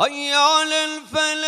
حي على الفلاح.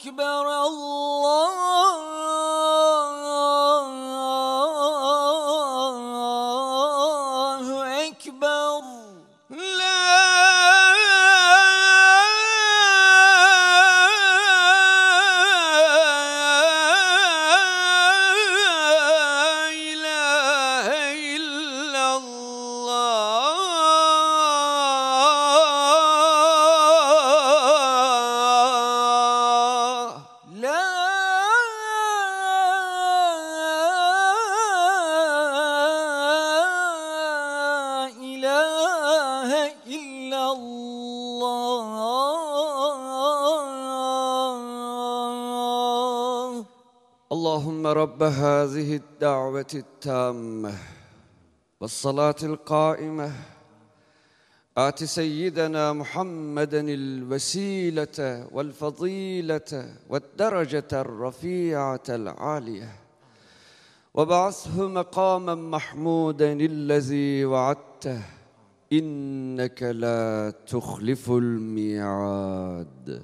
أكبر الله اللهم رب هذه الدعوة التامة والصلاة القائمة. آت سيدنا محمدا الوسيلة والفضيلة والدرجة الرفيعة العالية. وبعثه مقاما محمودا الذي وعدته. إنك لا تخلف الميعاد.